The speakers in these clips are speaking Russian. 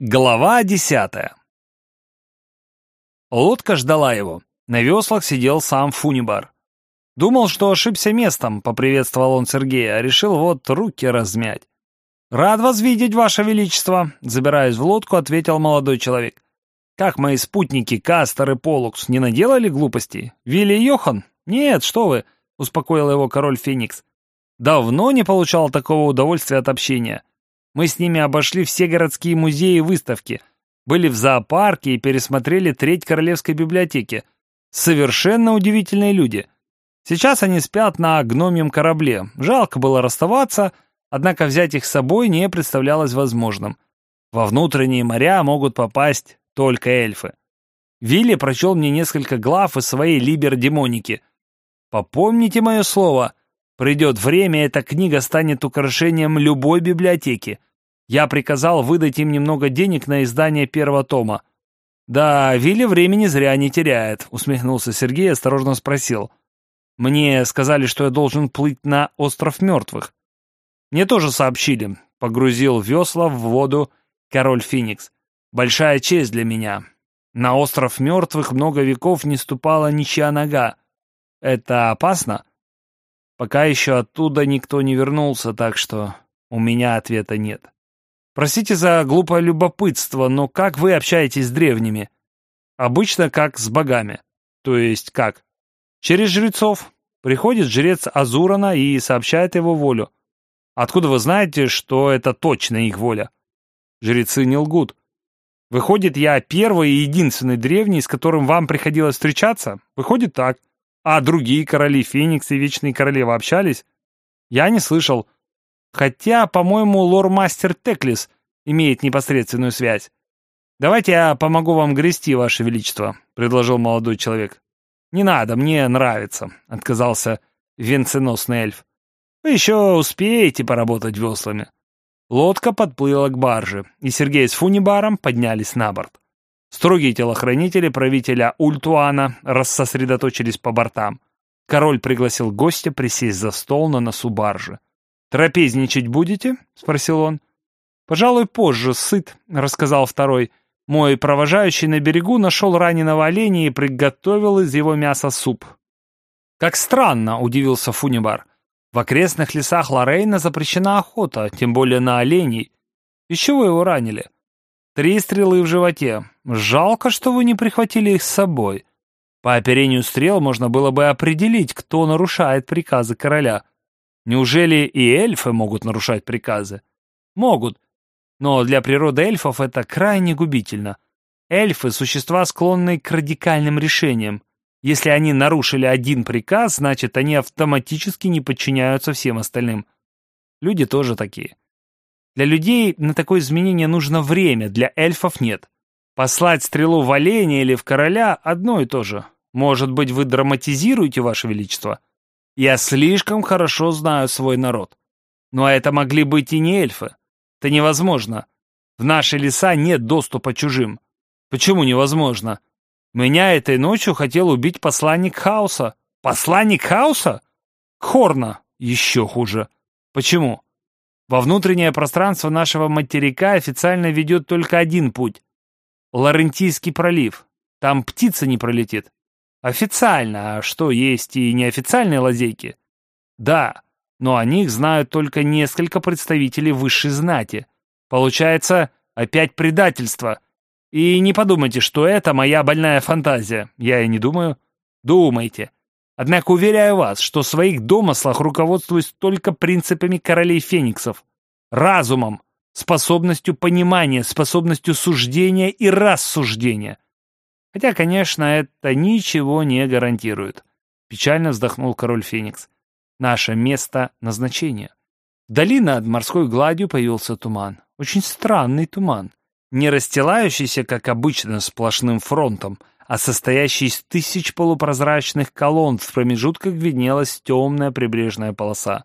Глава десятая Лодка ждала его. На веслах сидел сам Фунибар. Думал, что ошибся местом, поприветствовал он Сергея, а решил вот руки размять. «Рад вас видеть, ваше величество», — забираясь в лодку, ответил молодой человек. «Как мои спутники Кастер и Полукс не наделали глупостей? Вилли Йохан? Нет, что вы», — успокоил его король Феникс. «Давно не получал такого удовольствия от общения. Мы с ними обошли все городские музеи и выставки, были в зоопарке и пересмотрели треть Королевской библиотеки. Совершенно удивительные люди. Сейчас они спят на гномьем корабле. Жалко было расставаться, однако взять их с собой не представлялось возможным. Во внутренние моря могут попасть только эльфы. Вилли прочел мне несколько глав из своей либер-демоники. Попомните мое слово — Придет время, эта книга станет украшением любой библиотеки. Я приказал выдать им немного денег на издание первого тома. «Да, Вилли времени зря не теряет», — усмехнулся Сергей и осторожно спросил. «Мне сказали, что я должен плыть на остров мертвых». «Мне тоже сообщили», — погрузил весла в воду король Феникс. «Большая честь для меня. На остров мертвых много веков не ступала ничья нога. Это опасно?» Пока еще оттуда никто не вернулся, так что у меня ответа нет. Простите за глупое любопытство, но как вы общаетесь с древними? Обычно как с богами. То есть как? Через жрецов. Приходит жрец Азурана и сообщает его волю. Откуда вы знаете, что это точно их воля? Жрецы не лгут. Выходит, я первый и единственный древний, с которым вам приходилось встречаться? Выходит так. А другие короли Феникс и Вечные Королевы общались? Я не слышал. Хотя, по-моему, лор-мастер Теклис имеет непосредственную связь. «Давайте я помогу вам грести, Ваше Величество», — предложил молодой человек. «Не надо, мне нравится», — отказался венценосный эльф. «Вы еще успеете поработать веслами». Лодка подплыла к барже, и Сергей с Фунибаром поднялись на борт. Строгие телохранители правителя Ультуана рассосредоточились по бортам. Король пригласил гостя присесть за стол на носу баржи. «Трапезничать будете?» — спросил он. «Пожалуй, позже, сыт», — рассказал второй. «Мой провожающий на берегу нашел раненого оленя и приготовил из его мяса суп». «Как странно», — удивился Фунибар. «В окрестных лесах Лорейна запрещена охота, тем более на оленей. Из чего его ранили?» Три стрелы в животе. Жалко, что вы не прихватили их с собой. По оперению стрел можно было бы определить, кто нарушает приказы короля. Неужели и эльфы могут нарушать приказы? Могут. Но для природы эльфов это крайне губительно. Эльфы — существа, склонные к радикальным решениям. Если они нарушили один приказ, значит, они автоматически не подчиняются всем остальным. Люди тоже такие. Для людей на такое изменение нужно время, для эльфов нет. Послать стрелу в оленя или в короля – одно и то же. Может быть, вы драматизируете, Ваше Величество? Я слишком хорошо знаю свой народ. Но это могли быть и не эльфы. Это невозможно. В наши леса нет доступа чужим. Почему невозможно? Меня этой ночью хотел убить посланник Хаоса. Посланник Хаоса? Хорна. Еще хуже. Почему? Во внутреннее пространство нашего материка официально ведет только один путь — Лорентийский пролив. Там птица не пролетит. Официально, а что, есть и неофициальные лазейки? Да, но о них знают только несколько представителей высшей знати. Получается, опять предательство. И не подумайте, что это моя больная фантазия. Я и не думаю. Думайте. Однако уверяю вас, что в своих домыслах руководствуюсь только принципами королей фениксов. Разумом, способностью понимания, способностью суждения и рассуждения. Хотя, конечно, это ничего не гарантирует. Печально вздохнул король Феникс. Наше место назначения. Вдали над морской гладью появился туман. Очень странный туман. Не расстилающийся, как обычно, сплошным фронтом — а состоящий из тысяч полупрозрачных колонн в промежутках виднелась темная прибрежная полоса.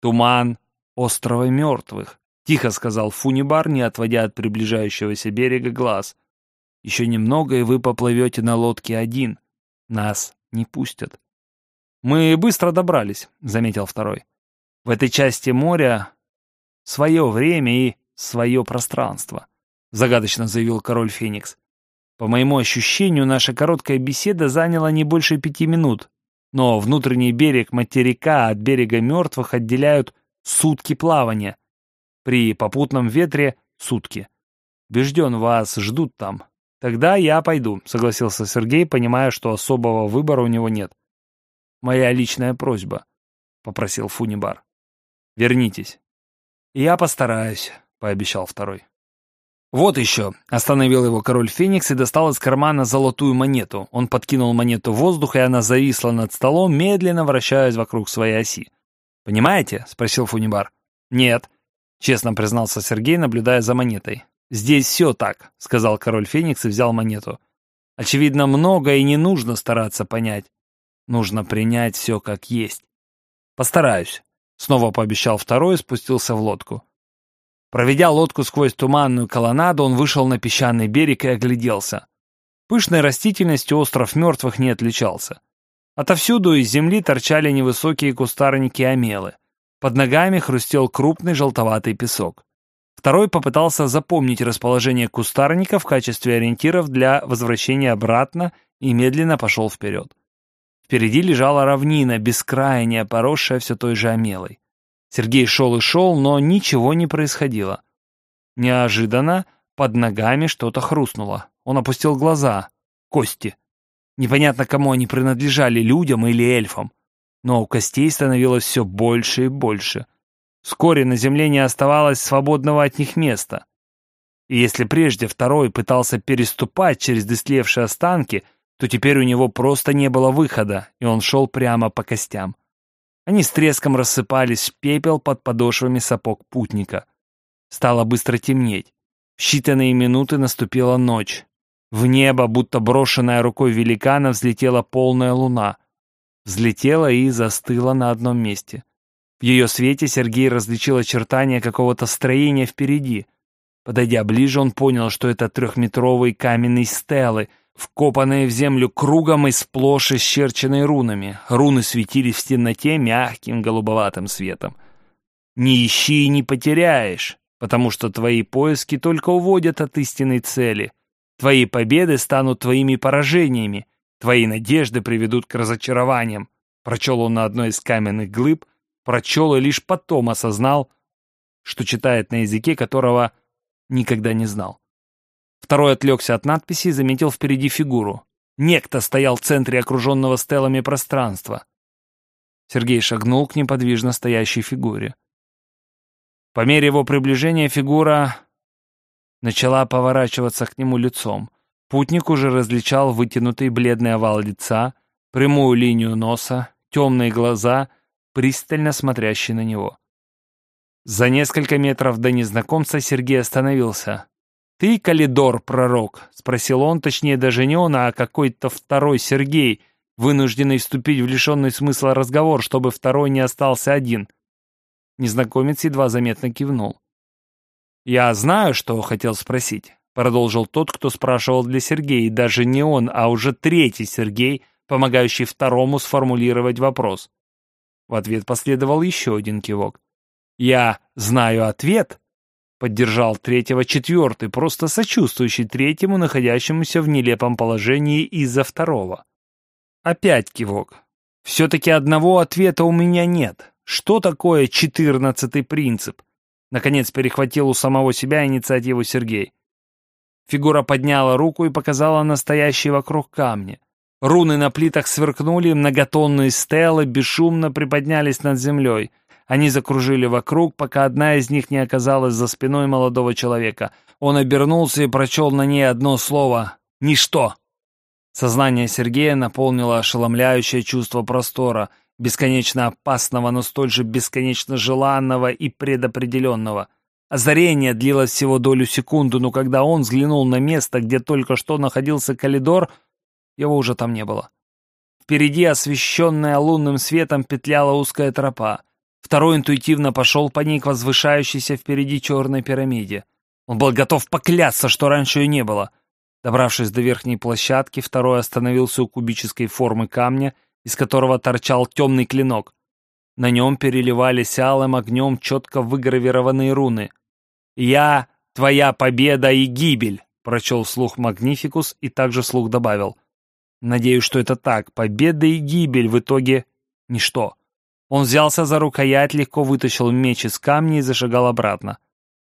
«Туман острова мертвых», — тихо сказал Фунибар, не отводя от приближающегося берега глаз. «Еще немного, и вы поплывете на лодке один. Нас не пустят». «Мы быстро добрались», — заметил второй. «В этой части моря свое время и свое пространство. — загадочно заявил король Феникс. «По моему ощущению, наша короткая беседа заняла не больше пяти минут, но внутренний берег материка от берега мертвых отделяют сутки плавания. При попутном ветре — сутки. Убежден, вас ждут там. Тогда я пойду, — согласился Сергей, понимая, что особого выбора у него нет. Моя личная просьба, — попросил Фунибар. Вернитесь. Я постараюсь, — пообещал второй. «Вот еще!» — остановил его король Феникс и достал из кармана золотую монету. Он подкинул монету в воздух, и она зависла над столом, медленно вращаясь вокруг своей оси. «Понимаете?» — спросил Фунибар. «Нет», — честно признался Сергей, наблюдая за монетой. «Здесь все так», — сказал король Феникс и взял монету. «Очевидно, много и не нужно стараться понять. Нужно принять все как есть». «Постараюсь», — снова пообещал второй и спустился в лодку. Проведя лодку сквозь туманную колоннаду, он вышел на песчаный берег и огляделся. Пышной растительностью остров мертвых не отличался. Отовсюду из земли торчали невысокие кустарники омелы. Под ногами хрустел крупный желтоватый песок. Второй попытался запомнить расположение кустарника в качестве ориентиров для возвращения обратно и медленно пошел вперед. Впереди лежала равнина, бескрайняя, поросшая все той же омелой. Сергей шел и шел, но ничего не происходило. Неожиданно под ногами что-то хрустнуло. Он опустил глаза. Кости. Непонятно, кому они принадлежали, людям или эльфам. Но у костей становилось все больше и больше. Вскоре на земле не оставалось свободного от них места. И если прежде второй пытался переступать через дыстлевшие останки, то теперь у него просто не было выхода, и он шел прямо по костям. Они с треском рассыпались в пепел под подошвами сапог путника. Стало быстро темнеть. В считанные минуты наступила ночь. В небо, будто брошенная рукой великана, взлетела полная луна. Взлетела и застыла на одном месте. В ее свете Сергей различил очертания какого-то строения впереди. Подойдя ближе, он понял, что это трехметровые каменные стелы, вкопанные в землю кругом и сплошь исчерченные рунами. Руны светились в темноте мягким голубоватым светом. «Не ищи и не потеряешь, потому что твои поиски только уводят от истинной цели. Твои победы станут твоими поражениями, твои надежды приведут к разочарованиям», прочел он на одной из каменных глыб, прочел и лишь потом осознал, что читает на языке, которого никогда не знал. Второй отвлекся от надписи и заметил впереди фигуру. Некто стоял в центре окруженного стелами пространства. Сергей шагнул к неподвижно стоящей фигуре. По мере его приближения фигура начала поворачиваться к нему лицом. Путник уже различал вытянутый бледный овал лица, прямую линию носа, темные глаза — пристально смотрящий на него. За несколько метров до незнакомца Сергей остановился. «Ты, Калидор, пророк?» — спросил он, точнее даже не он, а какой-то второй Сергей, вынужденный вступить в лишенный смысла разговор, чтобы второй не остался один. Незнакомец едва заметно кивнул. «Я знаю, что хотел спросить», — продолжил тот, кто спрашивал для Сергея, даже не он, а уже третий Сергей, помогающий второму сформулировать вопрос. В ответ последовал еще один кивок. «Я знаю ответ», — поддержал третьего четвертый, просто сочувствующий третьему, находящемуся в нелепом положении из-за второго. Опять кивок. «Все-таки одного ответа у меня нет. Что такое четырнадцатый принцип?» Наконец перехватил у самого себя инициативу Сергей. Фигура подняла руку и показала настоящие вокруг камни. Руны на плитах сверкнули, многотонные стелы бесшумно приподнялись над землей. Они закружили вокруг, пока одна из них не оказалась за спиной молодого человека. Он обернулся и прочел на ней одно слово «Ничто». Сознание Сергея наполнило ошеломляющее чувство простора, бесконечно опасного, но столь же бесконечно желанного и предопределенного. Озарение длилось всего долю секунды, но когда он взглянул на место, где только что находился коридор, его уже там не было. Впереди, освещенная лунным светом, петляла узкая тропа. Второй интуитивно пошел по ней к возвышающейся впереди черной пирамиде. Он был готов поклясться, что раньше ее не было. Добравшись до верхней площадки, второй остановился у кубической формы камня, из которого торчал темный клинок. На нем переливались алым огнем четко выгравированные руны. «Я твоя победа и гибель», — прочел вслух Магнификус и также вслух добавил. «Надеюсь, что это так. Победа и гибель в итоге — ничто». Он взялся за рукоять, легко вытащил меч из камня и зашагал обратно.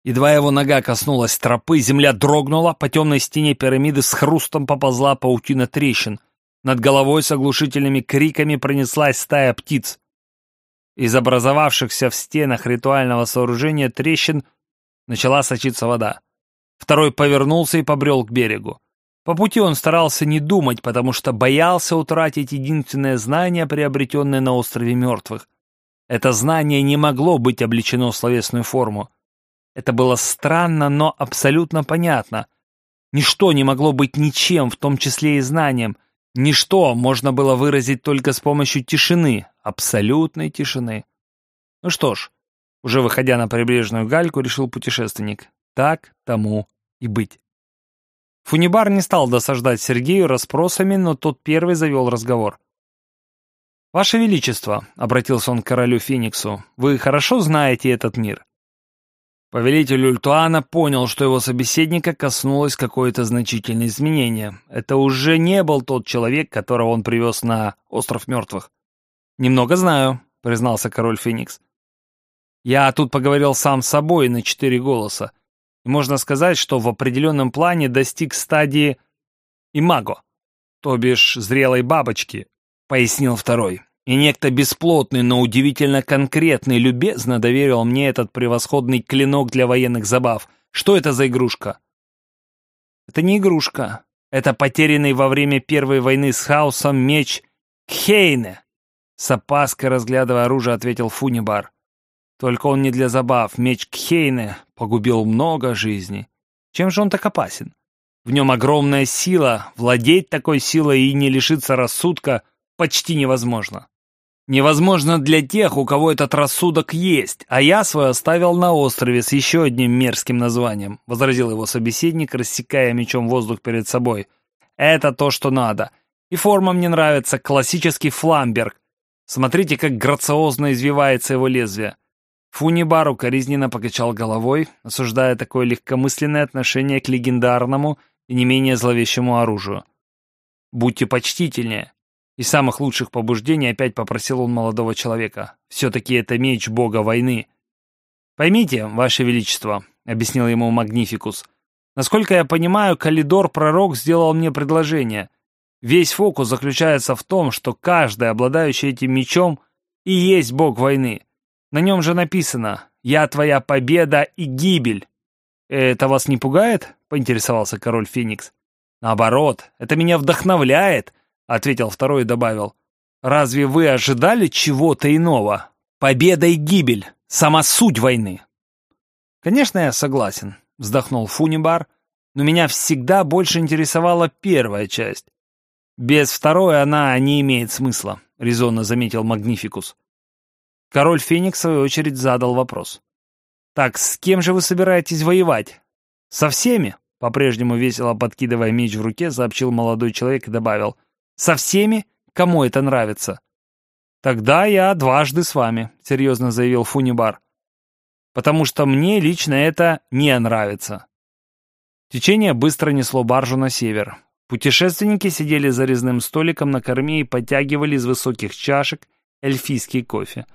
Едва его нога коснулась тропы, земля дрогнула, по темной стене пирамиды с хрустом поползла паутина трещин. Над головой с оглушительными криками пронеслась стая птиц. Из образовавшихся в стенах ритуального сооружения трещин начала сочиться вода. Второй повернулся и побрел к берегу. По пути он старался не думать, потому что боялся утратить единственное знание, приобретенное на острове мертвых. Это знание не могло быть облечено в словесную форму. Это было странно, но абсолютно понятно. Ничто не могло быть ничем, в том числе и знанием. Ничто можно было выразить только с помощью тишины, абсолютной тишины. Ну что ж, уже выходя на прибрежную гальку, решил путешественник. Так тому и быть. Фунибар не стал досаждать Сергею расспросами, но тот первый завел разговор. «Ваше Величество», — обратился он к королю Фениксу, — «вы хорошо знаете этот мир?» Повелитель Ультуана понял, что его собеседника коснулось какое-то значительное изменение. Это уже не был тот человек, которого он привез на Остров Мертвых. «Немного знаю», — признался король Феникс. «Я тут поговорил сам с собой на четыре голоса. Можно сказать, что в определенном плане достиг стадии имаго, то бишь зрелой бабочки», — пояснил второй. И некто бесплотный, но удивительно конкретный, любезно доверил мне этот превосходный клинок для военных забав. Что это за игрушка? Это не игрушка. Это потерянный во время Первой войны с хаосом меч Хейне. С опаской разглядывая оружие, ответил Фунибар. Только он не для забав. Меч Кхейне погубил много жизней. Чем же он так опасен? В нем огромная сила. Владеть такой силой и не лишиться рассудка почти невозможно. Невозможно для тех, у кого этот рассудок есть, а я свой оставил на острове с еще одним мерзким названием», — возразил его собеседник, рассекая мечом воздух перед собой. «Это то, что надо. И форма мне нравится, классический фламберг. Смотрите, как грациозно извивается его лезвие». Фунибару коризненно покачал головой, осуждая такое легкомысленное отношение к легендарному и не менее зловещему оружию. «Будьте почтительнее. Из самых лучших побуждений опять попросил он молодого человека. «Все-таки это меч бога войны». «Поймите, Ваше Величество», — объяснил ему Магнификус, «насколько я понимаю, Калидор-пророк сделал мне предложение. Весь фокус заключается в том, что каждый, обладающий этим мечом, и есть бог войны. На нем же написано «Я твоя победа и гибель». «Это вас не пугает?» — поинтересовался король Феникс. «Наоборот, это меня вдохновляет», ответил второй и добавил. «Разве вы ожидали чего-то иного? Победа и гибель — сама суть войны». «Конечно, я согласен», — вздохнул Фунибар, «но меня всегда больше интересовала первая часть. Без второй она не имеет смысла», — резонно заметил Магнификус. Король Феникс, в свою очередь, задал вопрос. «Так с кем же вы собираетесь воевать? Со всеми?» По-прежнему весело подкидывая меч в руке, сообщил молодой человек и добавил — со всеми, кому это нравится. Тогда я дважды с вами, серьезно заявил Фунибар. Потому что мне лично это не нравится. Течение быстро несло баржу на север. Путешественники сидели за резным столиком на корме и подтягивали из высоких чашек эльфийский кофе.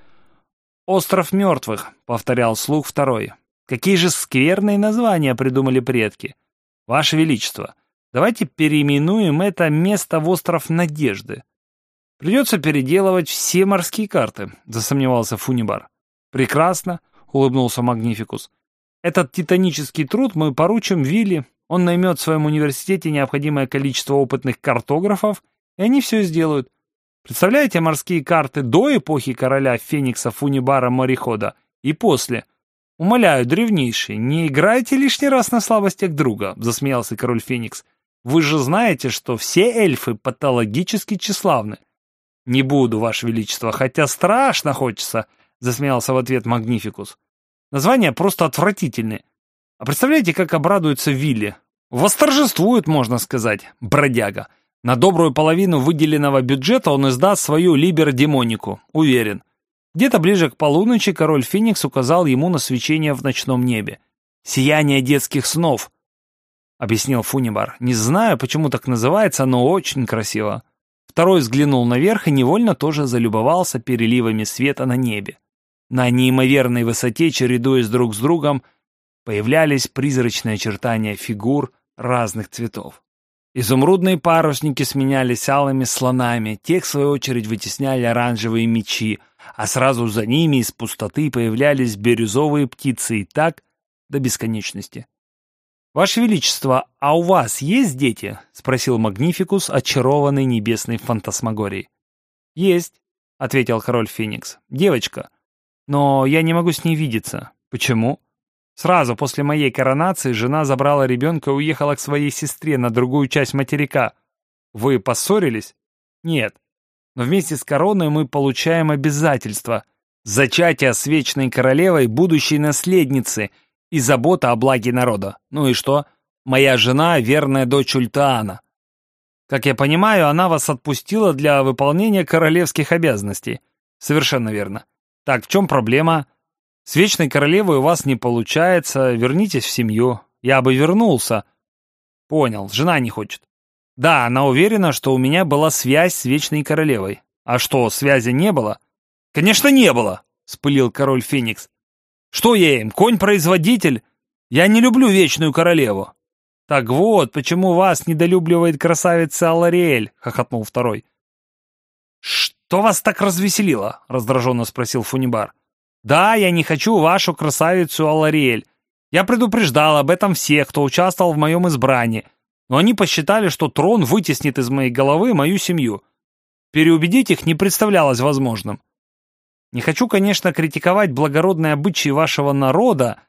«Остров мертвых», — повторял слух второй. «Какие же скверные названия придумали предки! Ваше Величество, Давайте переименуем это место в остров Надежды. Придется переделывать все морские карты, засомневался Фунибар. Прекрасно, улыбнулся Магнификус. Этот титанический труд мы поручим Вилли. Он наймет в своем университете необходимое количество опытных картографов, и они все сделают. Представляете морские карты до эпохи короля Феникса Фунибара Морехода и после? Умоляю, древнейший, не играйте лишний раз на слабостях друга, засмеялся король Феникс. Вы же знаете, что все эльфы патологически тщеславны. Не буду, Ваше Величество, хотя страшно хочется, засмеялся в ответ Магнификус. Названия просто отвратительные. А представляете, как обрадуется Вилли? Восторжествует, можно сказать, бродяга. На добрую половину выделенного бюджета он издаст свою либер-демонику, уверен. Где-то ближе к полуночи король Феникс указал ему на свечение в ночном небе. «Сияние детских снов», — объяснил Фунибар. «Не знаю, почему так называется, но очень красиво». Второй взглянул наверх и невольно тоже залюбовался переливами света на небе. На неимоверной высоте, чередуясь друг с другом, появлялись призрачные очертания фигур разных цветов. Изумрудные парусники сменялись алыми слонами, те, в свою очередь, вытесняли оранжевые мечи, а сразу за ними из пустоты появлялись бирюзовые птицы и так до бесконечности. «Ваше Величество, а у вас есть дети?» — спросил Магнификус, очарованный небесной фантасмагорией. «Есть», — ответил король Феникс. «Девочка. Но я не могу с ней видеться. Почему?» Сразу после моей коронации жена забрала ребенка и уехала к своей сестре на другую часть материка. Вы поссорились? Нет. Но вместе с короной мы получаем обязательства. Зачатие с вечной королевой будущей наследницы и забота о благе народа. Ну и что? Моя жена — верная дочь Ультаана. Как я понимаю, она вас отпустила для выполнения королевских обязанностей. Совершенно верно. Так, в чем проблема? С Вечной Королевой у вас не получается, вернитесь в семью. Я бы вернулся. Понял, жена не хочет. Да, она уверена, что у меня была связь с Вечной Королевой. А что, связи не было? Конечно, не было, спылил король Феникс. Что я им, конь-производитель? Я не люблю Вечную Королеву. Так вот, почему вас недолюбливает красавица Алариэль, хохотнул второй. Что вас так развеселило? раздраженно спросил Фунибар. Да, я не хочу вашу красавицу Алариэль. Я предупреждал об этом всех, кто участвовал в моем избрании, но они посчитали, что трон вытеснит из моей головы мою семью. Переубедить их не представлялось возможным. Не хочу, конечно, критиковать благородные обычаи вашего народа,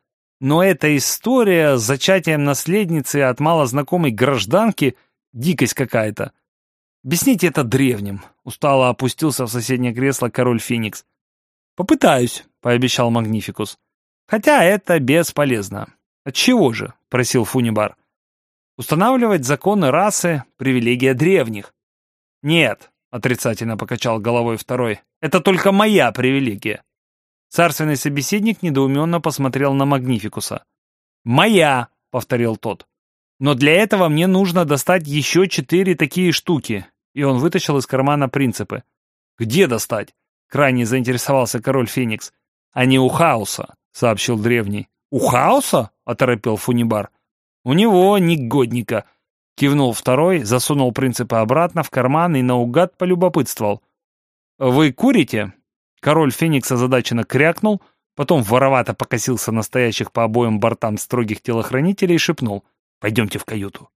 но эта история с зачатием наследницы от малознакомой гражданки — дикость какая-то. Объясните это древним. Устало опустился в соседнее кресло король Феникс. «Попытаюсь», — пообещал Магнификус. «Хотя это бесполезно». «Отчего же?» — просил Фунибар. «Устанавливать законы расы — привилегия древних». «Нет», — отрицательно покачал головой второй, — «это только моя привилегия». Царственный собеседник недоуменно посмотрел на Магнификуса. «Моя», — повторил тот. «Но для этого мне нужно достать еще четыре такие штуки». И он вытащил из кармана принципы. «Где достать?» Крайне заинтересовался король Феникс. «А не у Хаоса», — сообщил древний. «У Хаоса?» — оторопел Фунибар. «У него, негодника», — кивнул второй, засунул принципы обратно в карман и наугад полюбопытствовал. «Вы курите?» Король Феникс озадаченно крякнул, потом воровато покосился на стоящих по обоим бортам строгих телохранителей и шепнул. «Пойдемте в каюту».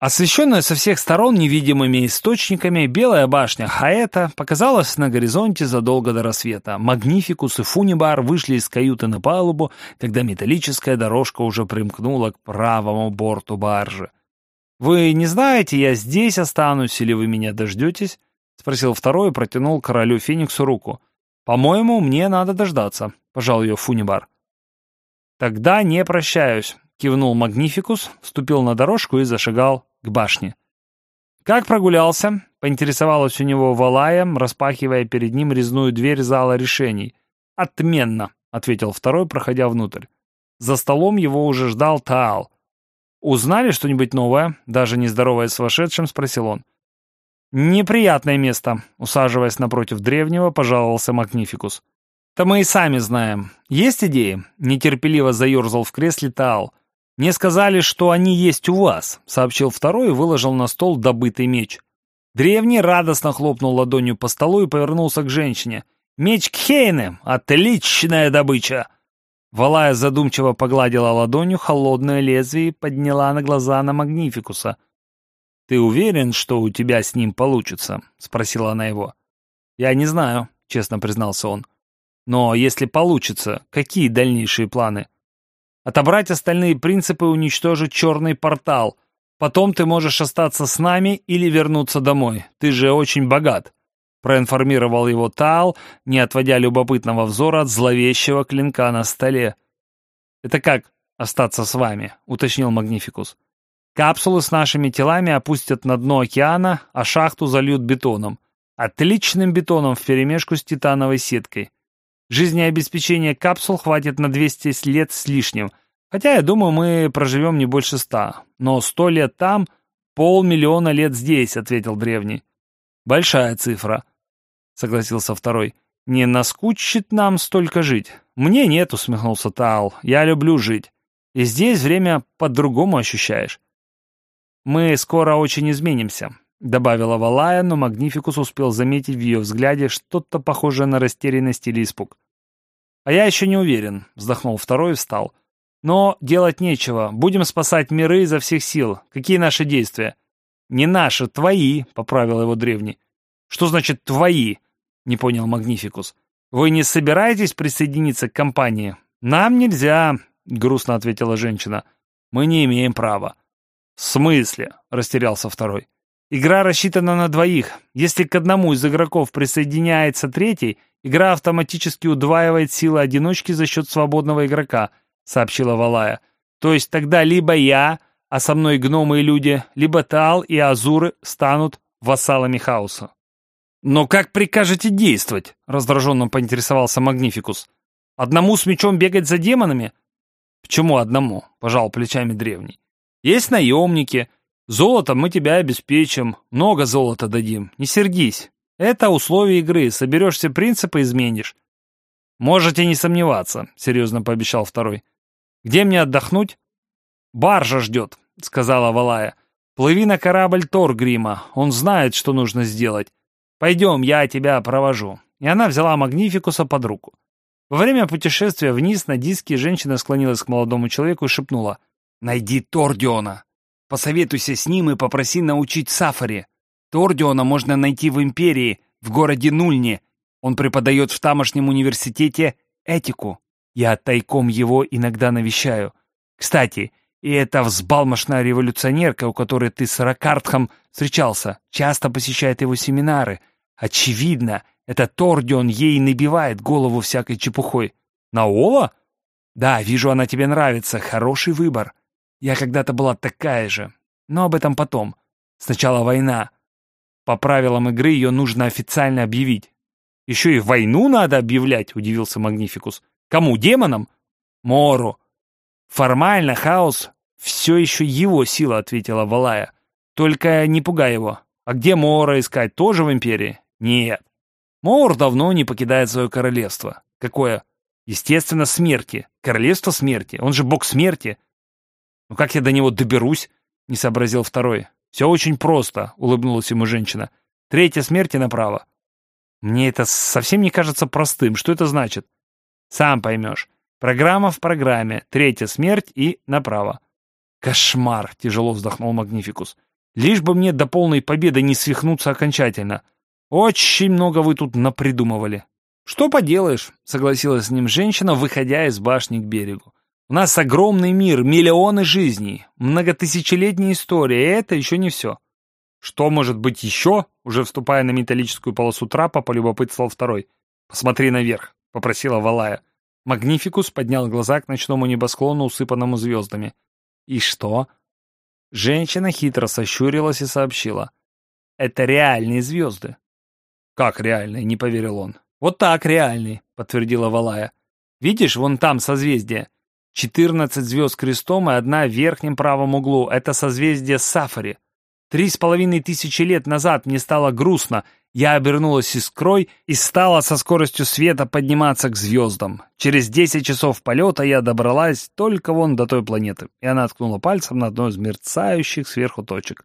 Освещенная со всех сторон невидимыми источниками, белая башня Хаэта показалась на горизонте задолго до рассвета. Магнификус и Фунибар вышли из каюты на палубу, когда металлическая дорожка уже примкнула к правому борту баржи. «Вы не знаете, я здесь останусь или вы меня дождетесь?» — спросил второй и протянул королю Фениксу руку. «По-моему, мне надо дождаться», — пожал ее Фунибар. «Тогда не прощаюсь», — кивнул Магнификус, вступил на дорожку и зашагал к башне. «Как прогулялся?» — поинтересовалась у него Валая, распахивая перед ним резную дверь зала решений. «Отменно!» — ответил второй, проходя внутрь. За столом его уже ждал Таал. «Узнали что-нибудь новое?» — даже не здороваясь с вошедшим, спросил он. «Неприятное место», — усаживаясь напротив древнего, пожаловался Магнификус. «Да мы и сами знаем. Есть идеи?» — нетерпеливо заерзал в кресле Таал. «Мне сказали, что они есть у вас», — сообщил второй и выложил на стол добытый меч. Древний радостно хлопнул ладонью по столу и повернулся к женщине. «Меч Кхейны! Отличная добыча!» Валая задумчиво погладила ладонью холодное лезвие и подняла на глаза на Магнификуса. «Ты уверен, что у тебя с ним получится?» — спросила она его. «Я не знаю», — честно признался он. «Но если получится, какие дальнейшие планы?» Отобрать остальные принципы и уничтожить черный портал. Потом ты можешь остаться с нами или вернуться домой. Ты же очень богат», — проинформировал его Таал, не отводя любопытного взора от зловещего клинка на столе. «Это как остаться с вами?» — уточнил Магнификус. «Капсулы с нашими телами опустят на дно океана, а шахту зальют бетоном. Отличным бетоном вперемешку с титановой сеткой. Жизнеобеспечения капсул хватит на 200 лет с лишним, Хотя, я думаю, мы проживем не больше ста. Но сто лет там — полмиллиона лет здесь», — ответил древний. «Большая цифра», — согласился второй. «Не наскучит нам столько жить?» «Мне нет», — усмехнулся Таал. «Я люблю жить. И здесь время по-другому ощущаешь». «Мы скоро очень изменимся», — добавила Валая, но Магнификус успел заметить в ее взгляде что-то похожее на растерянность или испуг. «А я еще не уверен», — вздохнул второй и встал. «Но делать нечего. Будем спасать миры изо всех сил. Какие наши действия?» «Не наши, твои», — поправил его древний. «Что значит «твои»?» — не понял Магнификус. «Вы не собираетесь присоединиться к компании?» «Нам нельзя», — грустно ответила женщина. «Мы не имеем права». «В смысле?» — растерялся второй. «Игра рассчитана на двоих. Если к одному из игроков присоединяется третий, игра автоматически удваивает силы одиночки за счет свободного игрока», — сообщила Валая. «То есть тогда либо я, а со мной гномы и люди, либо Тал и Азуры станут вассалами хаоса». «Но как прикажете действовать?» — раздраженно поинтересовался Магнификус. «Одному с мечом бегать за демонами?» «Почему одному?» — пожал плечами древний. «Есть наемники. Золото мы тебя обеспечим. Много золота дадим. Не сердись. Это условия игры. Соберешься принципы изменишь». «Можете не сомневаться», — серьезно пообещал второй. «Где мне отдохнуть?» «Баржа ждет», — сказала Валая. «Плыви на корабль Торгрима. Он знает, что нужно сделать. Пойдем, я тебя провожу». И она взяла Магнификуса под руку. Во время путешествия вниз на диске женщина склонилась к молодому человеку и шепнула. «Найди Тордиона. Посоветуйся с ним и попроси научить Сафари. Тордиона можно найти в Империи, в городе Нульне. Он преподает в тамошнем университете этику. Я тайком его иногда навещаю. Кстати, и эта взбалмошная революционерка, у которой ты с Ракартхом встречался, часто посещает его семинары. Очевидно, это Тордион ей набивает голову всякой чепухой. Наола? Да, вижу, она тебе нравится. Хороший выбор. Я когда-то была такая же. Но об этом потом. Сначала война. По правилам игры ее нужно официально объявить. Еще и войну надо объявлять, удивился Магнификус. Кому, демонам? Мору. Формально хаос все еще его сила, ответила Валая. Только не пугай его. А где Мора искать? Тоже в Империи? Нет. Мор давно не покидает свое королевство. Какое? Естественно, смерти. Королевство смерти. Он же бог смерти. Ну как я до него доберусь? Не сообразил второй. Все очень просто, улыбнулась ему женщина. Третья смерти направо. Мне это совсем не кажется простым. Что это значит? Сам поймешь. Программа в программе. Третья смерть и направо. Кошмар, тяжело вздохнул Магнификус. Лишь бы мне до полной победы не свихнуться окончательно. Очень много вы тут напридумывали. Что поделаешь, согласилась с ним женщина, выходя из башни к берегу. У нас огромный мир, миллионы жизней, многотысячелетняя история, и это еще не все. Что может быть еще? Уже вступая на металлическую полосу трапа, полюбопытствовал второй. Посмотри наверх, попросила Валая. Магнификус поднял глаза к ночному небосклону, усыпанному звездами. И что? Женщина хитро сощурилась и сообщила. «Это реальные звезды». «Как реальные?» — не поверил он. «Вот так, реальные», — подтвердила Валая. «Видишь, вон там созвездие. Четырнадцать звезд крестом и одна в верхнем правом углу. Это созвездие Сафари. Три с половиной тысячи лет назад мне стало грустно. Я обернулась искрой и стала со скоростью света подниматься к звездам. Через десять часов полета я добралась только вон до той планеты. И она ткнула пальцем на одну из мерцающих сверху точек.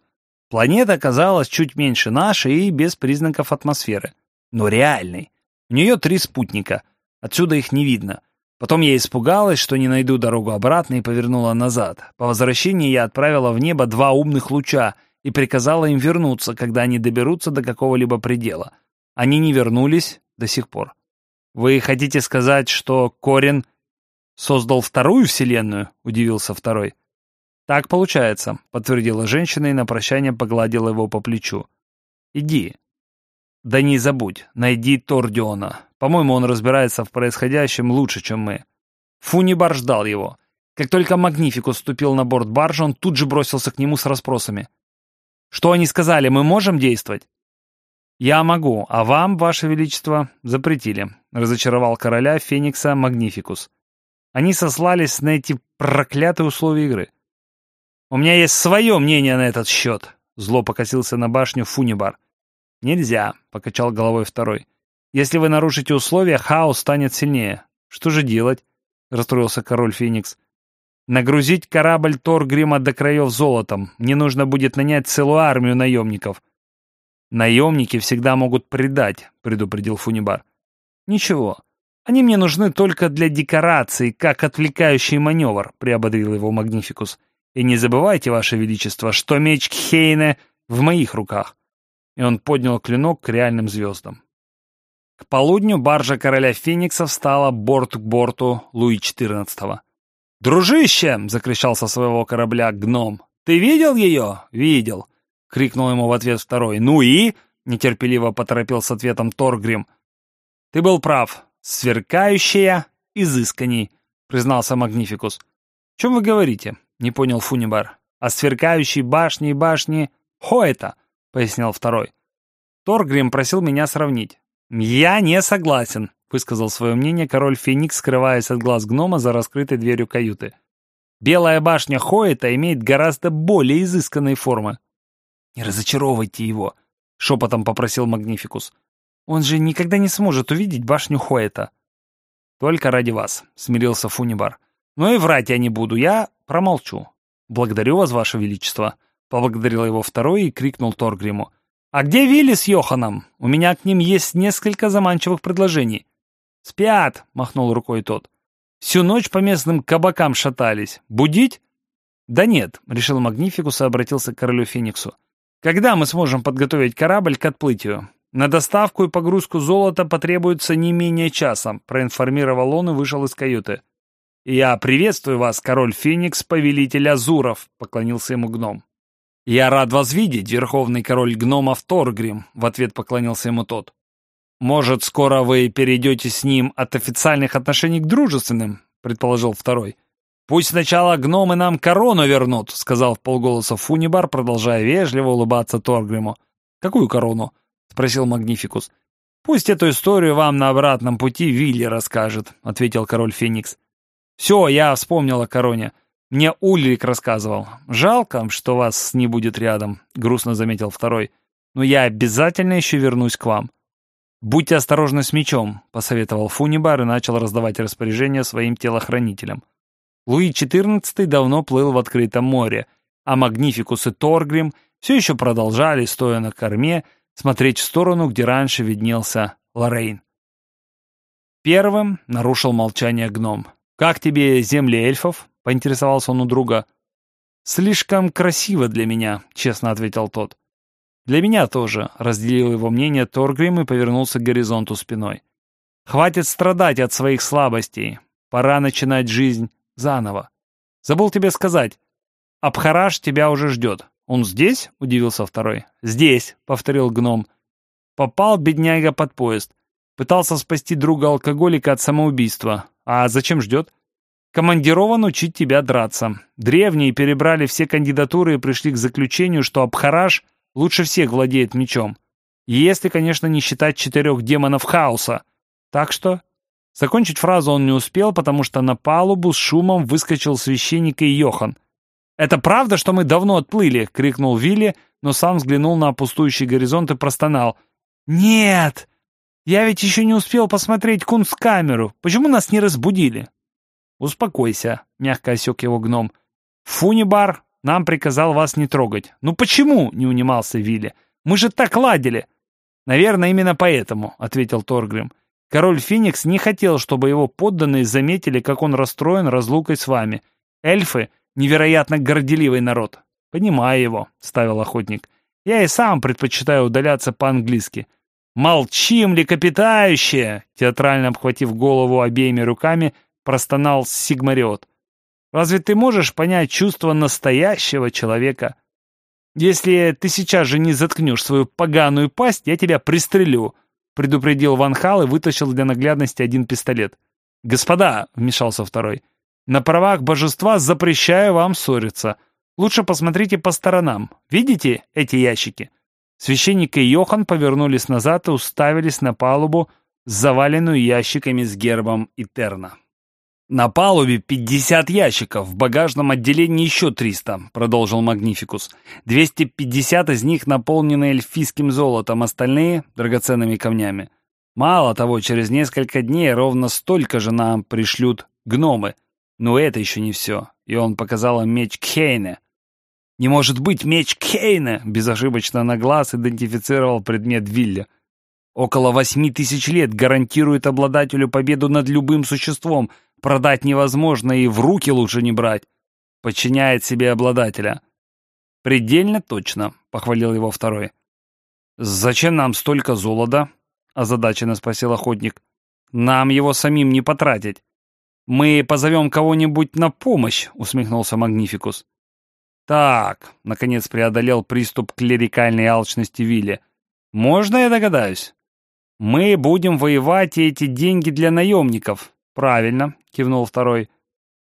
Планета оказалась чуть меньше нашей и без признаков атмосферы. Но реальной. У нее три спутника. Отсюда их не видно. Потом я испугалась, что не найду дорогу обратно и повернула назад. По возвращении я отправила в небо два умных луча — и приказала им вернуться, когда они доберутся до какого-либо предела. Они не вернулись до сих пор. «Вы хотите сказать, что Корин создал вторую вселенную?» — удивился второй. «Так получается», — подтвердила женщина и на прощание погладила его по плечу. «Иди». «Да не забудь, найди Тордиона. По-моему, он разбирается в происходящем лучше, чем мы». Фунибар ждал его. Как только Магнификус ступил на борт баржи, он тут же бросился к нему с расспросами. Что они сказали, мы можем действовать?» «Я могу, а вам, ваше величество, запретили», — разочаровал короля Феникса Магнификус. Они сослались на эти проклятые условия игры. «У меня есть свое мнение на этот счет», — зло покосился на башню Фунибар. «Нельзя», — покачал головой второй. «Если вы нарушите условия, хаос станет сильнее. Что же делать?» — расстроился король Феникс. «Нагрузить корабль Торгрима до краев золотом. Мне нужно будет нанять целую армию наемников». «Наемники всегда могут предать», — предупредил Фунибар. «Ничего. Они мне нужны только для декорации, как отвлекающий маневр», — приободрил его Магнификус. «И не забывайте, Ваше Величество, что меч Кхейне в моих руках». И он поднял клинок к реальным звездам. К полудню баржа короля Феникса встала борт к борту Луи XIV. «Дружище!» — закричал со своего корабля гном. «Ты видел ее?» «Видел!» — крикнул ему в ответ второй. «Ну и?» — нетерпеливо поторопил с ответом Торгрим. «Ты был прав. Сверкающая изысканней», — признался Магнификус. «О чем вы говорите?» — не понял Фунибар. «О сверкающей башне и башне Хоэта», — пояснил второй. Торгрим просил меня сравнить. «Я не согласен», — высказал свое мнение король Феникс, скрываясь от глаз гнома за раскрытой дверью каюты. «Белая башня Хоэта имеет гораздо более изысканные формы». «Не разочаровывайте его», — шепотом попросил Магнификус. «Он же никогда не сможет увидеть башню Хоэта». «Только ради вас», — смирился Фунибар. «Но и врать я не буду, я промолчу». «Благодарю вас, ваше величество», — поблагодарил его второй и крикнул Торгриму. «А где Вилли с Йоханом? У меня к ним есть несколько заманчивых предложений». «Спят», — махнул рукой тот. «Всю ночь по местным кабакам шатались. Будить?» «Да нет», — решил Магнификус и обратился к королю Фениксу. «Когда мы сможем подготовить корабль к отплытию?» «На доставку и погрузку золота потребуется не менее часа», — проинформировал он и вышел из каюты. «Я приветствую вас, король Феникс, повелитель Азуров», — поклонился ему гном. «Я рад вас видеть, верховный король гномов Торгрим», — в ответ поклонился ему тот. «Может, скоро вы перейдете с ним от официальных отношений к дружественным?» — предположил второй. «Пусть сначала гномы нам корону вернут», — сказал в полголоса Фунибар, продолжая вежливо улыбаться Торгриму. «Какую корону?» — спросил Магнификус. «Пусть эту историю вам на обратном пути Вилли расскажет», — ответил король Феникс. «Все, я вспомнил о короне. Мне Ульрик рассказывал. Жалко, что вас не будет рядом, грустно заметил второй. Но я обязательно еще вернусь к вам. Будьте осторожны с мечом, посоветовал Фунибар и начал раздавать распоряжения своим телохранителям. Луи XIV давно плыл в открытом море, а Магнификус и Торгрим все еще продолжали, стоя на корме, смотреть в сторону, где раньше виднелся Лоррейн. Первым нарушил молчание гном. «Как тебе земли эльфов?» — поинтересовался он у друга. «Слишком красиво для меня», — честно ответил тот. «Для меня тоже», — разделил его мнение Торгрим и повернулся к горизонту спиной. «Хватит страдать от своих слабостей. Пора начинать жизнь заново. Забыл тебе сказать. Абхараш тебя уже ждет. Он здесь?» — удивился второй. «Здесь», — повторил гном. Попал бедняга под поезд. Пытался спасти друга-алкоголика от самоубийства. А зачем ждет? Командирован учить тебя драться. Древние перебрали все кандидатуры и пришли к заключению, что Абхараш лучше всех владеет мечом. Если, конечно, не считать четырех демонов хаоса. Так что... Закончить фразу он не успел, потому что на палубу с шумом выскочил священник и Йохан. «Это правда, что мы давно отплыли?» — крикнул Вилли, но сам взглянул на опустующий горизонт и простонал. «Нет! Я ведь еще не успел посмотреть кунсткамеру. Почему нас не разбудили?» «Успокойся», — мягко осек его гном. «Фунибар нам приказал вас не трогать». «Ну почему?» — не унимался Вилли. «Мы же так ладили». «Наверное, именно поэтому», — ответил Торгрим. «Король Феникс не хотел, чтобы его подданные заметили, как он расстроен разлукой с вами. Эльфы — невероятно горделивый народ». «Понимаю его», — ставил охотник. «Я и сам предпочитаю удаляться по-английски. «Молчи, млекопитающее!» Театрально обхватив голову обеими руками, простонал Сигмариот. «Разве ты можешь понять чувство настоящего человека? Если ты сейчас же не заткнешь свою поганую пасть, я тебя пристрелю», предупредил Ван Хал и вытащил для наглядности один пистолет. «Господа», — вмешался второй, — «на правах божества запрещаю вам ссориться. Лучше посмотрите по сторонам. Видите эти ящики? Священник и Йохан повернулись назад и уставились на палубу, заваленную ящиками с гербом Итерна. «На палубе 50 ящиков, в багажном отделении еще 300», — продолжил Магнификус. «250 из них наполнены эльфийским золотом, остальные — драгоценными камнями. Мало того, через несколько дней ровно столько же нам пришлют гномы. Но это еще не все». И он показал им меч Кхейне. «Не может быть меч Кхейне!» — безошибочно на глаз идентифицировал предмет Вилля. «Около восьми тысяч лет гарантирует обладателю победу над любым существом — продать невозможно и в руки лучше не брать. Подчиняет себе обладателя. Предельно точно, похвалил его второй. Зачем нам столько золота? Озадаченно спросил охотник. Нам его самим не потратить. Мы позовем кого-нибудь на помощь, усмехнулся Магнификус. Так, наконец преодолел приступ клерикальной алчности Вилли. Можно я догадаюсь? Мы будем воевать, и эти деньги для наемников. Правильно, кивнул второй.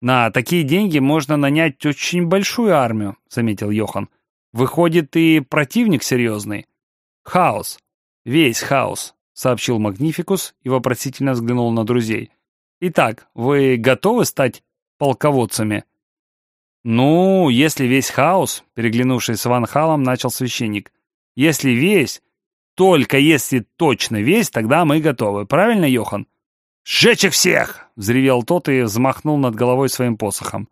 «На такие деньги можно нанять очень большую армию», — заметил Йохан. «Выходит, и противник серьезный». «Хаос. Весь хаос», — сообщил Магнификус и вопросительно взглянул на друзей. «Итак, вы готовы стать полководцами?» «Ну, если весь хаос», — переглянувшись с Ван Халом, начал священник. «Если весь, только если точно весь, тогда мы готовы. Правильно, Йохан?» «Сжечь их всех!» — взревел тот и взмахнул над головой своим посохом.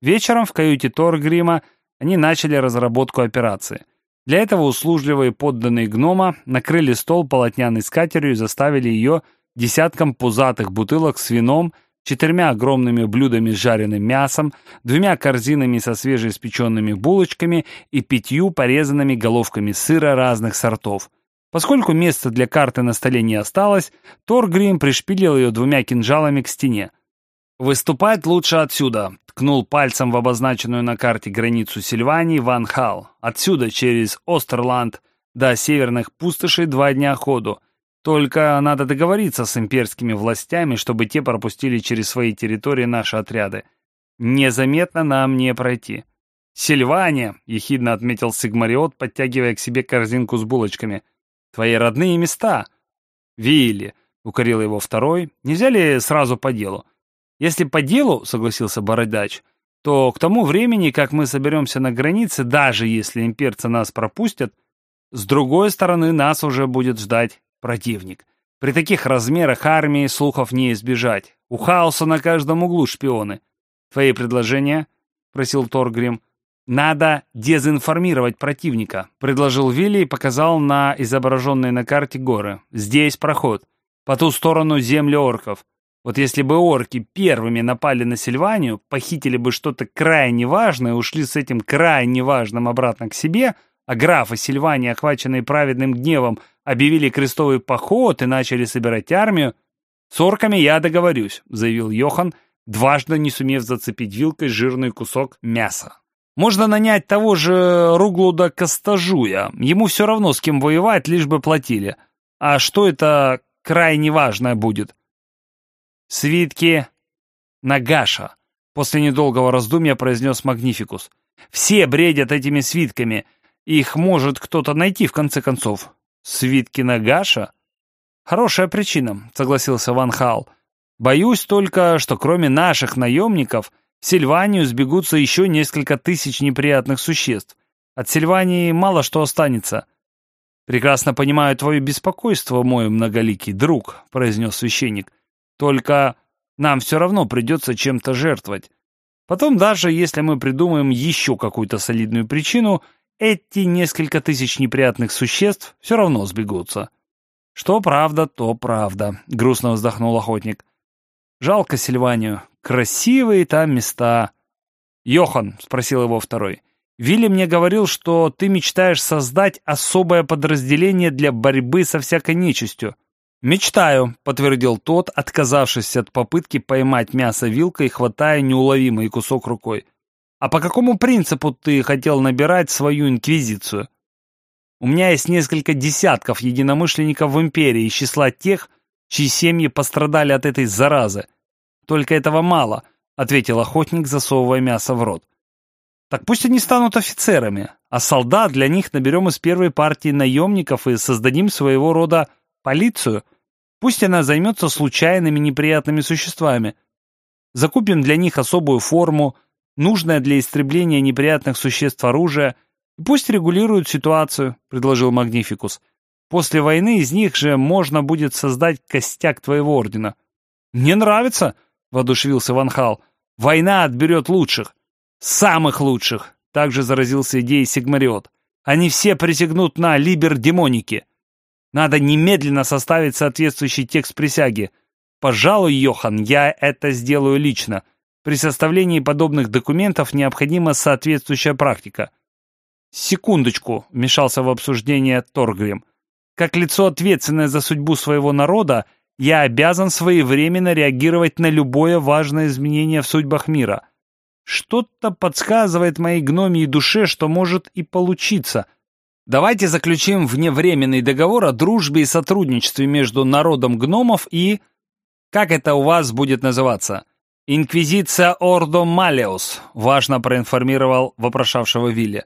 Вечером в каюте Торгрима они начали разработку операции. Для этого услужливые подданные гнома накрыли стол полотняной скатерью и заставили ее десятком пузатых бутылок с вином, четырьмя огромными блюдами с жареным мясом, двумя корзинами со свежеиспеченными булочками и пятью порезанными головками сыра разных сортов — Поскольку места для карты на столе не осталось, Торгрим пришпилил ее двумя кинжалами к стене. «Выступать лучше отсюда», — ткнул пальцем в обозначенную на карте границу Сильвании Ван Хал. «Отсюда, через Остерланд, до северных пустошей два дня ходу. Только надо договориться с имперскими властями, чтобы те пропустили через свои территории наши отряды. Незаметно нам не пройти». «Сильвания», — ехидно отметил Сигмариот, подтягивая к себе корзинку с булочками — Твои родные места. Вилли, укорил его второй, нельзя ли сразу по делу? Если по делу, согласился Бородач, то к тому времени, как мы соберемся на границе, даже если имперцы нас пропустят, с другой стороны нас уже будет ждать противник. При таких размерах армии слухов не избежать. У хаоса на каждом углу шпионы. Твои предложения? — просил Торгрим. «Надо дезинформировать противника», — предложил Вилли и показал на изображенные на карте горы. «Здесь проход. По ту сторону земли орков. Вот если бы орки первыми напали на Сильванию, похитили бы что-то крайне важное, ушли с этим крайне важным обратно к себе, а графы Сильвании, охваченные праведным гневом, объявили крестовый поход и начали собирать армию, «С орками я договорюсь», — заявил Йохан, дважды не сумев зацепить вилкой жирный кусок мяса. Можно нанять того же Руглуда Костажуя. Ему все равно с кем воевать, лишь бы платили. А что это крайне важное будет? Свитки Нагаша. После недолгого раздумья произнес Магнификус. Все бредят этими свитками. Их может кто-то найти в конце концов. Свитки Нагаша? Хорошая причина, согласился Ван Хал. Боюсь только, что кроме наших наемников в Сильванию сбегутся еще несколько тысяч неприятных существ. От Сильвании мало что останется. «Прекрасно понимаю твое беспокойство, мой многоликий друг», — произнес священник. «Только нам все равно придется чем-то жертвовать. Потом, даже если мы придумаем еще какую-то солидную причину, эти несколько тысяч неприятных существ все равно сбегутся». «Что правда, то правда», — грустно вздохнул охотник. «Жалко Сильванию. Красивые там места. Йохан, спросил его второй, Вилли мне говорил, что ты мечтаешь создать особое подразделение для борьбы со всякой нечистью. «Мечтаю», — подтвердил тот, отказавшись от попытки поймать мясо вилкой, хватая неуловимый кусок рукой. «А по какому принципу ты хотел набирать свою инквизицию?» «У меня есть несколько десятков единомышленников в Империи из числа тех, чьи семьи пострадали от этой заразы. Только этого мало, ответил охотник, засовывая мясо в рот. Так пусть они станут офицерами, а солдат для них наберем из первой партии наемников и создадим своего рода полицию. Пусть она займется случайными неприятными существами. закупим для них особую форму, нужное для истребления неприятных существ оружие, и пусть регулируют ситуацию», — предложил Магнификус. «После войны из них же можно будет создать костяк твоего ордена». «Мне нравится», — воодушевился Ван Хал. «Война отберет лучших». «Самых лучших», — также заразился идеей Сигмариот. «Они все присягнут на либер-демоники. Надо немедленно составить соответствующий текст присяги. Пожалуй, Йохан, я это сделаю лично. При составлении подобных документов необходима соответствующая практика». «Секундочку», — вмешался в обсуждение Торгрим. «Как лицо, ответственное за судьбу своего народа, — я обязан своевременно реагировать на любое важное изменение в судьбах мира. Что-то подсказывает моей гномии душе, что может и получиться. Давайте заключим вневременный договор о дружбе и сотрудничестве между народом гномов и... Как это у вас будет называться? «Инквизиция Ордо Малеус», — важно проинформировал вопрошавшего Вилли.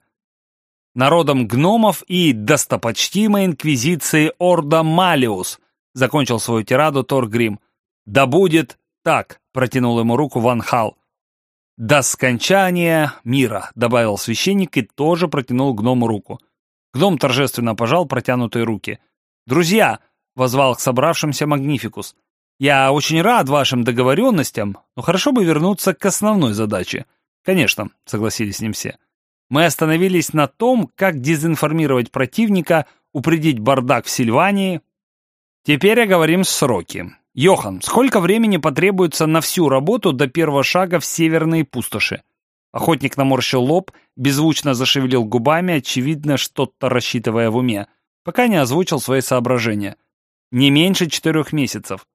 «Народом гномов и достопочтимой инквизиции Ордо Малеус», закончил свою тираду Тор Грим. «Да будет так!» — протянул ему руку Ван Хал. «До скончания мира!» — добавил священник и тоже протянул гному руку. Гном торжественно пожал протянутые руки. «Друзья!» — возвал к собравшимся Магнификус. «Я очень рад вашим договоренностям, но хорошо бы вернуться к основной задаче». «Конечно», — согласились с ним все. «Мы остановились на том, как дезинформировать противника, упредить бардак в Сильвании, Теперь оговорим сроки. Йохан, сколько времени потребуется на всю работу до первого шага в северные пустоши? Охотник наморщил лоб, беззвучно зашевелил губами, очевидно, что-то рассчитывая в уме, пока не озвучил свои соображения. Не меньше четырех месяцев.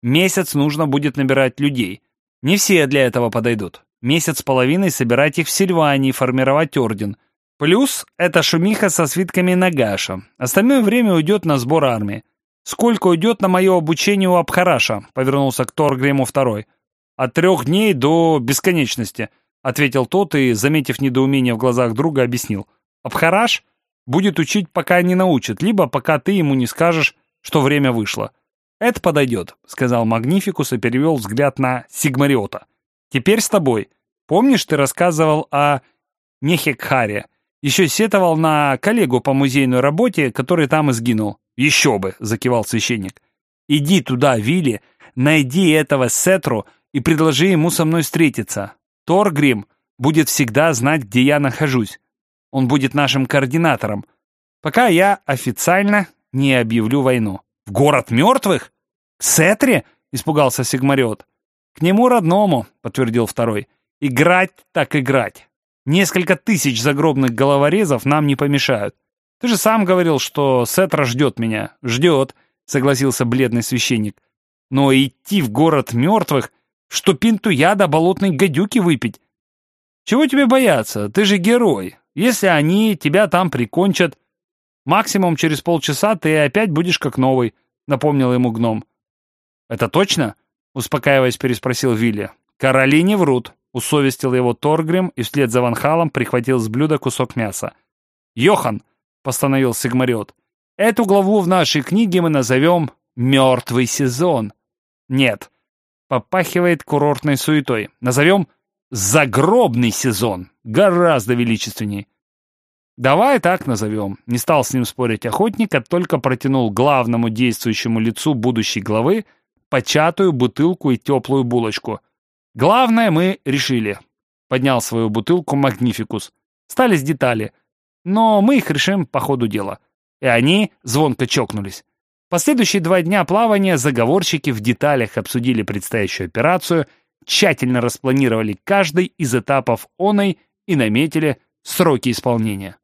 Месяц нужно будет набирать людей. Не все для этого подойдут. Месяц с половиной собирать их в Сильвании, формировать орден. Плюс это шумиха со свитками Нагаша. Остальное время уйдет на сбор армии. «Сколько уйдет на мое обучение у Абхараша?» — повернулся к Торгриму второй. «От трех дней до бесконечности», — ответил тот и, заметив недоумение в глазах друга, объяснил. «Абхараш будет учить, пока не научит, либо пока ты ему не скажешь, что время вышло». «Это подойдет», — сказал Магнификус и перевел взгляд на Сигмариота. «Теперь с тобой. Помнишь, ты рассказывал о Нехекхаре? Еще сетовал на коллегу по музейной работе, который там и сгинул. «Еще бы!» — закивал священник. «Иди туда, Вилли, найди этого Сетру и предложи ему со мной встретиться. Торгрим будет всегда знать, где я нахожусь. Он будет нашим координатором, пока я официально не объявлю войну». «В город мертвых? К Сетре?» — испугался Сигмариот. «К нему родному», — подтвердил второй. «Играть так играть. Несколько тысяч загробных головорезов нам не помешают. Ты же сам говорил, что Сетра ждет меня. Ждет, согласился бледный священник. Но идти в город мертвых, что пинту яда болотной гадюки выпить? Чего тебе бояться? Ты же герой. Если они тебя там прикончат, максимум через полчаса ты опять будешь как новый, напомнил ему гном. Это точно? Успокаиваясь, переспросил Вилли. Короли не врут, усовестил его Торгрим и вслед за Ванхалом прихватил с блюда кусок мяса. Йохан, — постановил Сигмариот. «Эту главу в нашей книге мы назовем «Мертвый сезон». Нет, попахивает курортной суетой. Назовем «Загробный сезон». Гораздо величественней. «Давай так назовем», — не стал с ним спорить охотник, а только протянул главному действующему лицу будущей главы початую бутылку и теплую булочку. «Главное мы решили», — поднял свою бутылку Магнификус. «Стались детали. Но мы их решим по ходу дела. И они звонко чокнулись. Последующие два дня плавания заговорщики в деталях обсудили предстоящую операцию, тщательно распланировали каждый из этапов оной и наметили сроки исполнения.